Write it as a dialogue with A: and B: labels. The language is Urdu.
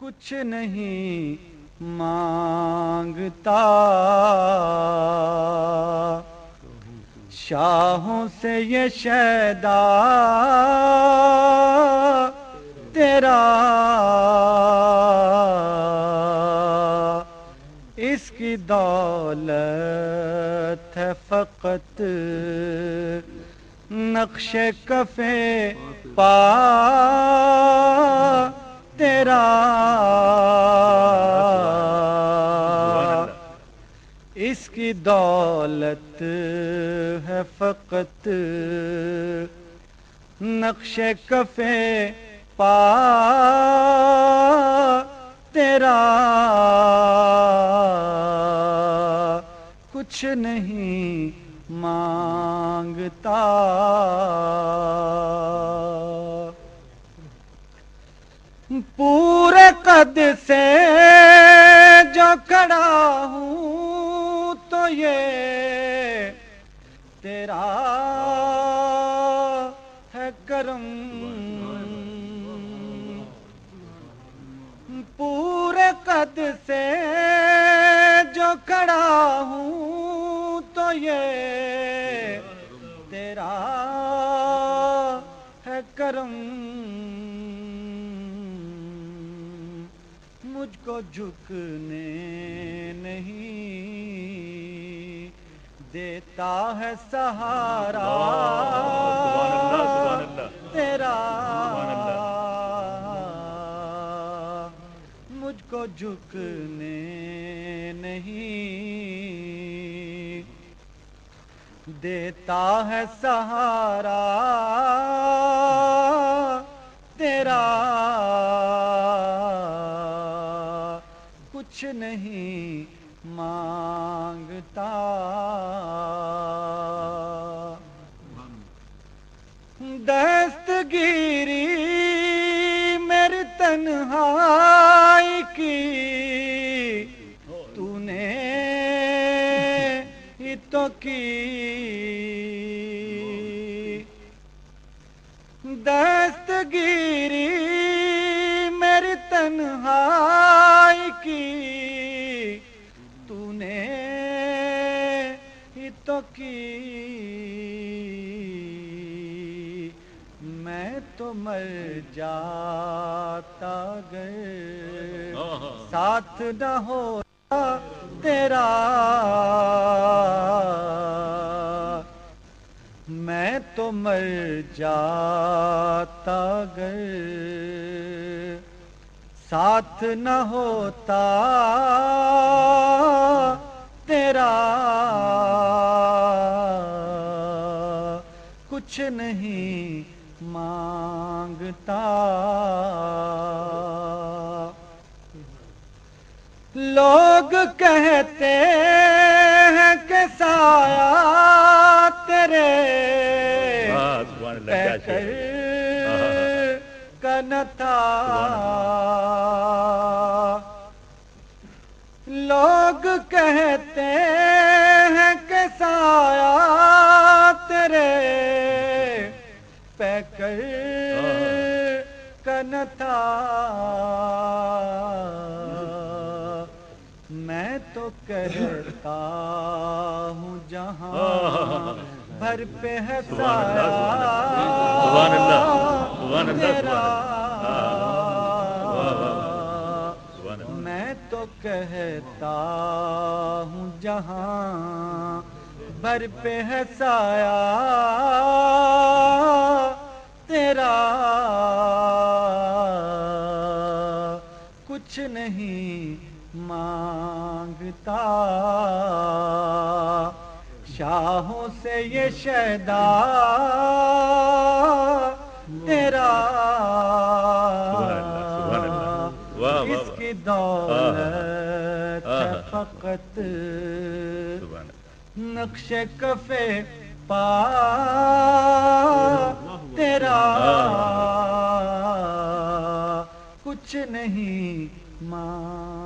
A: کچھ نہیں مانگتا۔ شاہوں سے یہ شیدا تیرا۔ اس کی دولت ہے فقط نقش کفے پا۔ تیرا اس کی دولت ہے فقط نقش کفے پا تیرا کچھ نہیں مانگتا پورے قد سے جو کھڑا ہوں تو یہ تیرا ہے کرم۔ پورے قد سے جو کھڑا ہوں تو یہ تیرا ہے کرم۔ مجھ کو جھکنے نہیں دیتا ہے سہارا تیرا مجھ کو جھکنے نہیں دیتا ہے سہارا کچھ نہیں مانگتا۔ دستگیری میری تنہائی کی تو نے تو کی۔ دستگیری میری تنہائی تو مر جاتا گئے ساتھ نہ ہوتا تیرا۔ میں تو مر جاتا گئے ساتھ نہ ہوتا تیرا۔ کچھ نہیں مانگتا۔ لوگ کہتے ہیں کہ سایہ تیرے کنتا لوگ کہتے کنتا میں تو کہتا ہوں جہاں بھر پہ ہے میں تو کہتا ہوں جہاں بھر پہ ہے سایہ۔ کچھ نہیں مانگتا۔ شاہوں سے یہ شیدا تیرا۔ اس کی دولت فقط نقش کفے پا تیرا۔ کچھ نہیں ماں